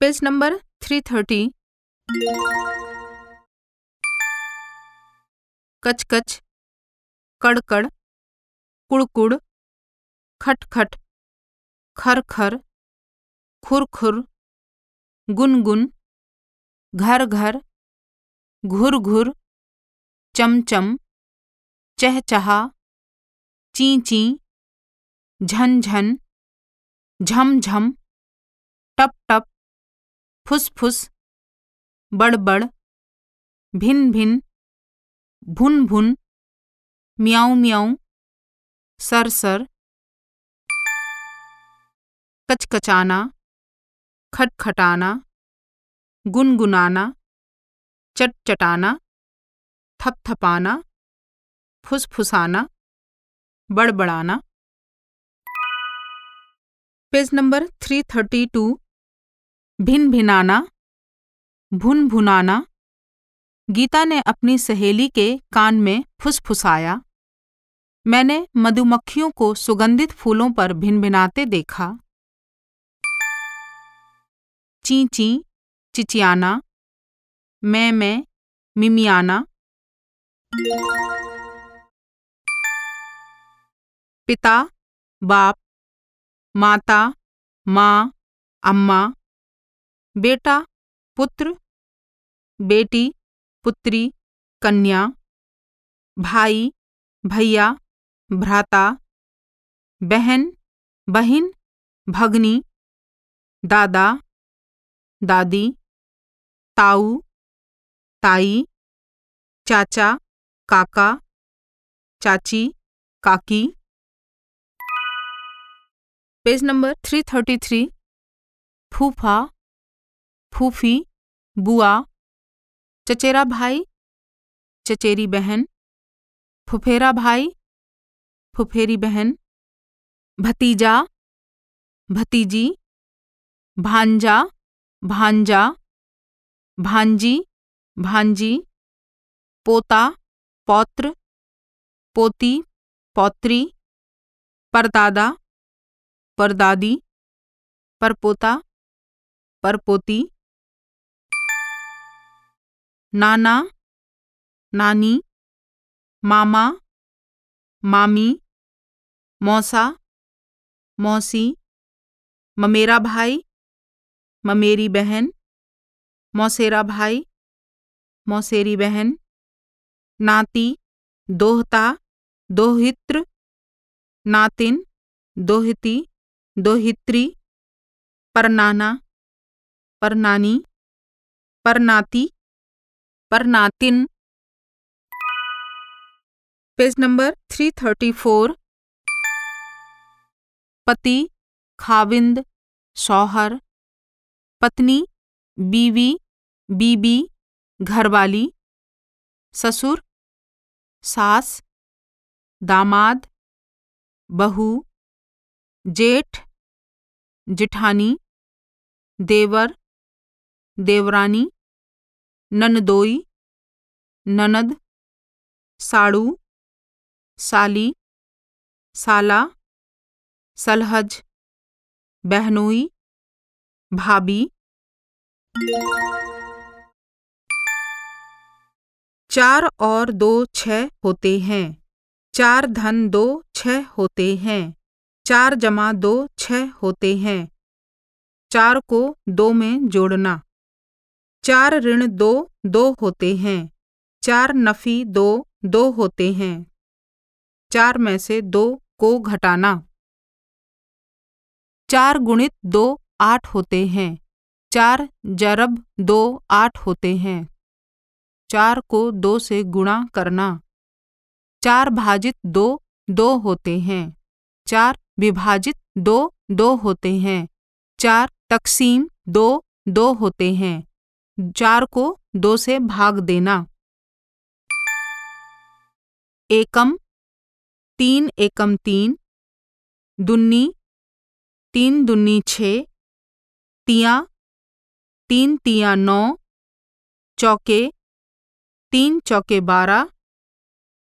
Page number three thirty. कच कच कड़कड़, कुड़कुड़ खट खट खर खर खुर खुर गुन गुन घर घर, घुर घुर, चमचम चहचहा ची ची झन झन झम झम टप टप फुस फुस बड़ बड़ भिन भिन भुन भुन म्याऊ म्याऊ सर सर कचकचाना, खटखटाना, गुनगुनाना, चटचटाना, थपथपाना फुसफुसाना, बड़बड़ाना। Page number three thirty two भिन भिनाना भुन भुनाना गीता ने अपनी सहेली के कान में फुसफुसाया। मैंने मधुमक्खियों को सुगंधित फूलों पर भिनभिनाते देखा। ची ची चिचियाना, मैं मैं, मिमियाना। पिता, बाप, माता, माँ, अम्मा, बेटा, पुत्र, बेटी, पुत्री, कन्या, भाई, भैया, भ्राता, बहन, बहिन, भगनी, दादा, दादी, ताऊ, ताई, चाचा, काका, चाची, काकी page number three thirty three फूफा, फूफी, बुआ, चचेरा भाई, चचेरी बहन, फुफेरा भाई, फुफेरी बहन, भतीजा, भतीजी, भांजा भांजा, भांजी भांजी, पोता, पौत्र, पोती, पौत्री, परदादा परदादी परपोता परपोती नाना, नानी, मामा, मामी, मौसा, मौसी, ममेरा भाई, ममेरी बहन, मौसेरा भाई, मौसेरी बहन, नाती, दोहता, दोहित्र, नातिन, दोहिती दोहित्री, परनाना, परनानी, परनाती, परनातिन। Page number three thirty four पति, खाविंद शौहर पत्नी, बीवी, बीबी, घरवाली। ससुर, सास, दामाद, बहू। जेठ, जिठानी, देवर, देवरानी, ननदोई, ननद, साड़ू, साली, साला, सलहज, बहनोई, भाभी। चार और दो छह होते हैं। चार धन दो छह होते हैं। चार जमा दो छह होते हैं। चार को दो में जोड़ना। चार ऋण दो दो होते हैं। चार नफी दो दो होते हैं। चार में से दो को घटाना। चार गुणित दो, आठ होते हैं। चार जरब दो, आठ होते हैं। चार को दो से गुणा करना। चार भाजित दो दो होते हैं। चार विभाजित दो दो होते हैं। चार, तकसीम दो दो होते हैं। चार को दो से भाग देना। एकम, तीन एकम तीन, दुन्नी तीन दुन्नी छ, तिया, तीन तिया नौ, चौके, तीन चौके बारह,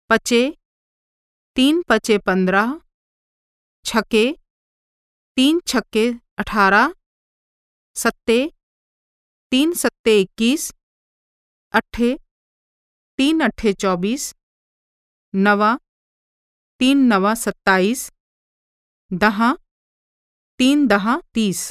पचे, तीन पचे पंद्रह छके तीन छक्के अठारह, सत्ते, तीन सत्ते इक्कीस, अट्ठे, तीन अट्ठे चौबीस, नवा, तीन नवा सत्ताईस, दहा, तीन दहा तीस।